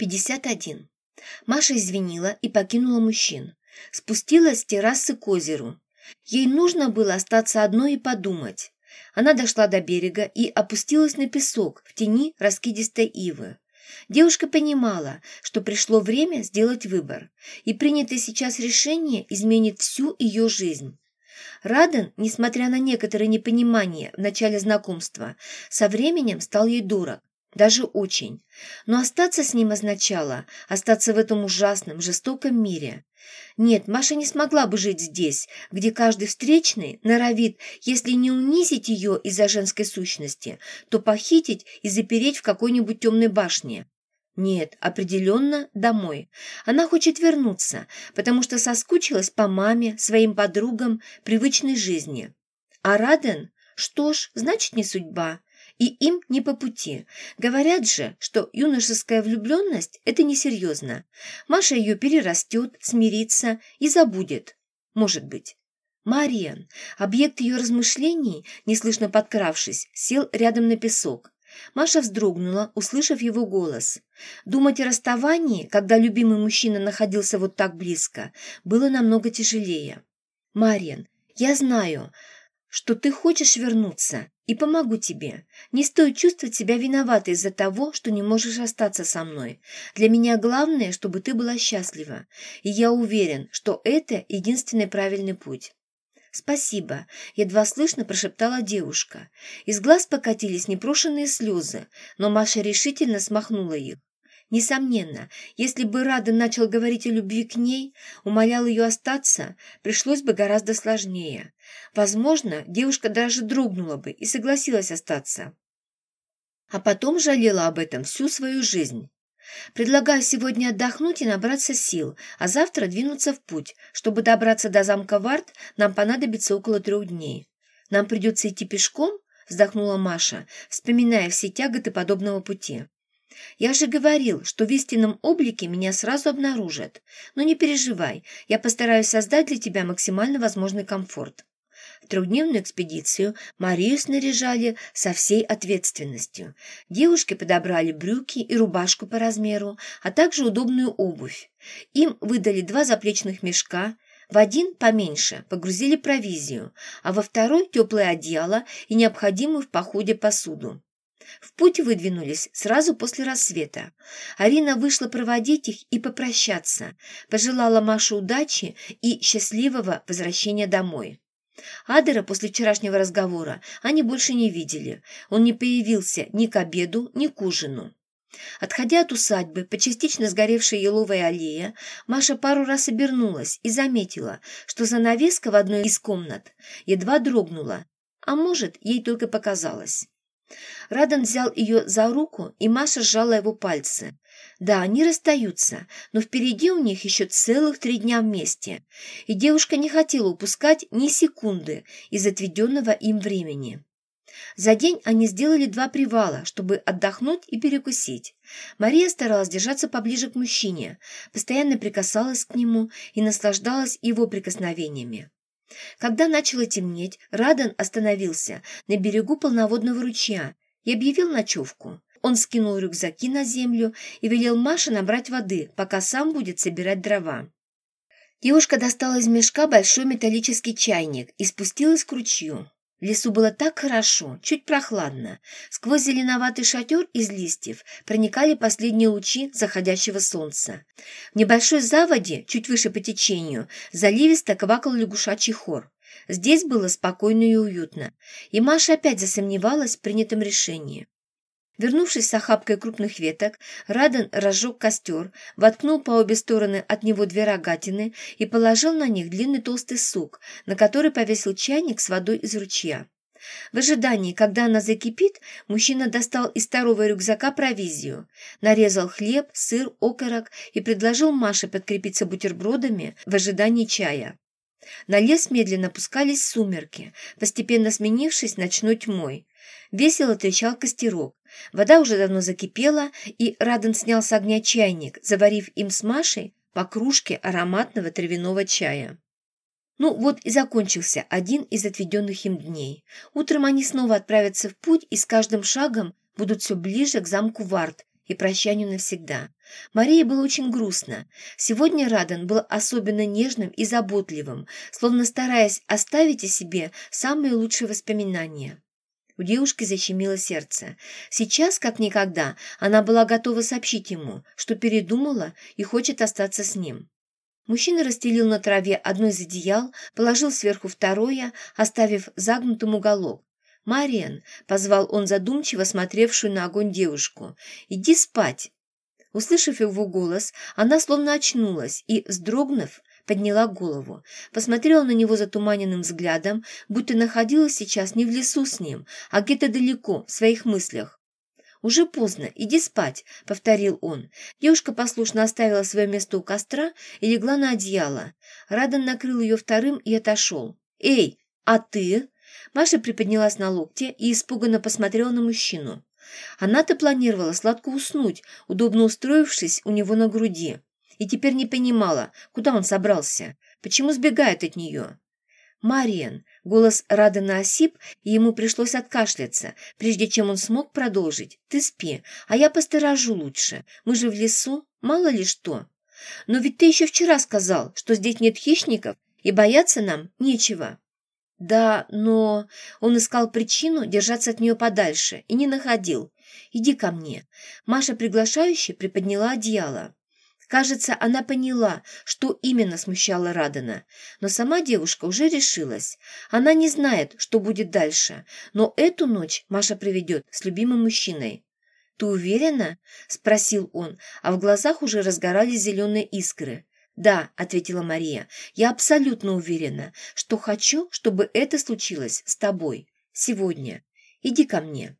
51. Маша извинила и покинула мужчин. Спустилась с террасы к озеру. Ей нужно было остаться одной и подумать. Она дошла до берега и опустилась на песок в тени раскидистой ивы. Девушка понимала, что пришло время сделать выбор, и принятое сейчас решение изменит всю ее жизнь. Раден, несмотря на некоторое непонимание в начале знакомства, со временем стал ей дурак даже очень. Но остаться с ним означало остаться в этом ужасном, жестоком мире. Нет, Маша не смогла бы жить здесь, где каждый встречный норовит, если не унизить ее из-за женской сущности, то похитить и запереть в какой-нибудь темной башне. Нет, определенно домой. Она хочет вернуться, потому что соскучилась по маме, своим подругам, привычной жизни. А Раден? Что ж, значит, не судьба и им не по пути. Говорят же, что юношеская влюбленность – это несерьезно. Маша ее перерастет, смирится и забудет. Может быть. Мариан, объект ее размышлений, неслышно подкравшись, сел рядом на песок. Маша вздрогнула, услышав его голос. Думать о расставании, когда любимый мужчина находился вот так близко, было намного тяжелее. «Мариан, я знаю, что ты хочешь вернуться, и помогу тебе. Не стоит чувствовать себя виноватой из-за того, что не можешь остаться со мной. Для меня главное, чтобы ты была счастлива, и я уверен, что это единственный правильный путь». «Спасибо», — едва слышно прошептала девушка. Из глаз покатились непрошенные слезы, но Маша решительно смахнула их. Несомненно, если бы Рада начал говорить о любви к ней, умолял ее остаться, пришлось бы гораздо сложнее. Возможно, девушка даже дрогнула бы и согласилась остаться. А потом жалела об этом всю свою жизнь. Предлагаю сегодня отдохнуть и набраться сил, а завтра двинуться в путь. Чтобы добраться до замка Варт, нам понадобится около трех дней. Нам придется идти пешком, вздохнула Маша, вспоминая все тяготы подобного пути. Я же говорил, что в истинном облике меня сразу обнаружат. Но не переживай, я постараюсь создать для тебя максимально возможный комфорт. В трехдневную экспедицию Марию снаряжали со всей ответственностью. Девушки подобрали брюки и рубашку по размеру, а также удобную обувь. Им выдали два заплечных мешка, в один, поменьше, погрузили провизию, а во второй – теплое одеяло и необходимую в походе посуду. В путь выдвинулись сразу после рассвета. Арина вышла проводить их и попрощаться, пожелала Маше удачи и счастливого возвращения домой. Адера после вчерашнего разговора они больше не видели. Он не появился ни к обеду, ни к ужину. Отходя от усадьбы по частично сгоревшей еловой аллее, Маша пару раз обернулась и заметила, что занавеска в одной из комнат едва дрогнула, а может, ей только показалось. Радан взял ее за руку, и Маша сжала его пальцы. Да, они расстаются, но впереди у них еще целых три дня вместе, и девушка не хотела упускать ни секунды из отведенного им времени. За день они сделали два привала, чтобы отдохнуть и перекусить. Мария старалась держаться поближе к мужчине, постоянно прикасалась к нему и наслаждалась его прикосновениями. Когда начало темнеть, Радан остановился на берегу полноводного ручья и объявил ночевку. Он скинул рюкзаки на землю и велел Маше набрать воды, пока сам будет собирать дрова. Девушка достала из мешка большой металлический чайник и спустилась к ручью. В лесу было так хорошо, чуть прохладно. Сквозь зеленоватый шатер из листьев проникали последние лучи заходящего солнца. В небольшой заводе, чуть выше по течению, заливисто квакал лягушачий хор. Здесь было спокойно и уютно, и Маша опять засомневалась в принятом решении. Вернувшись с охапкой крупных веток, Раден разжег костер, воткнул по обе стороны от него две рогатины и положил на них длинный толстый сук, на который повесил чайник с водой из ручья. В ожидании, когда она закипит, мужчина достал из второго рюкзака провизию, нарезал хлеб, сыр, окорок и предложил Маше подкрепиться бутербродами в ожидании чая. На лес медленно пускались сумерки, постепенно сменившись ночной тьмой. Весело трещал костерок. Вода уже давно закипела, и Раден снял с огня чайник, заварив им с Машей по кружке ароматного травяного чая. Ну вот и закончился один из отведенных им дней. Утром они снова отправятся в путь и с каждым шагом будут все ближе к замку Варт и прощанию навсегда. Марии было очень грустно. Сегодня Радан был особенно нежным и заботливым, словно стараясь оставить о себе самые лучшие воспоминания. У девушки защемило сердце. Сейчас, как никогда, она была готова сообщить ему, что передумала и хочет остаться с ним. Мужчина расстелил на траве одно из одеял, положил сверху второе, оставив загнутым уголок. «Мариан», — позвал он задумчиво смотревшую на огонь девушку, — «иди спать». Услышав его голос, она словно очнулась и, вздрогнув, подняла голову, посмотрела на него затуманенным взглядом, будто находилась сейчас не в лесу с ним, а где-то далеко, в своих мыслях. «Уже поздно, иди спать», — повторил он. Девушка послушно оставила свое место у костра и легла на одеяло. Радан накрыл ее вторым и отошел. «Эй, а ты?» Маша приподнялась на локте и испуганно посмотрела на мужчину. Она-то планировала сладко уснуть, удобно устроившись у него на груди и теперь не понимала, куда он собрался, почему сбегает от нее. «Мариен!» — голос Радена осип, и ему пришлось откашляться, прежде чем он смог продолжить. «Ты спи, а я посторожу лучше. Мы же в лесу, мало ли что. Но ведь ты еще вчера сказал, что здесь нет хищников, и бояться нам нечего». «Да, но...» Он искал причину держаться от нее подальше и не находил. «Иди ко мне». Маша приглашающе приподняла одеяло. Кажется, она поняла, что именно смущало Радана. Но сама девушка уже решилась. Она не знает, что будет дальше, но эту ночь Маша проведет с любимым мужчиной. «Ты уверена?» – спросил он, а в глазах уже разгорались зеленые искры. «Да», – ответила Мария, – «я абсолютно уверена, что хочу, чтобы это случилось с тобой. Сегодня. Иди ко мне».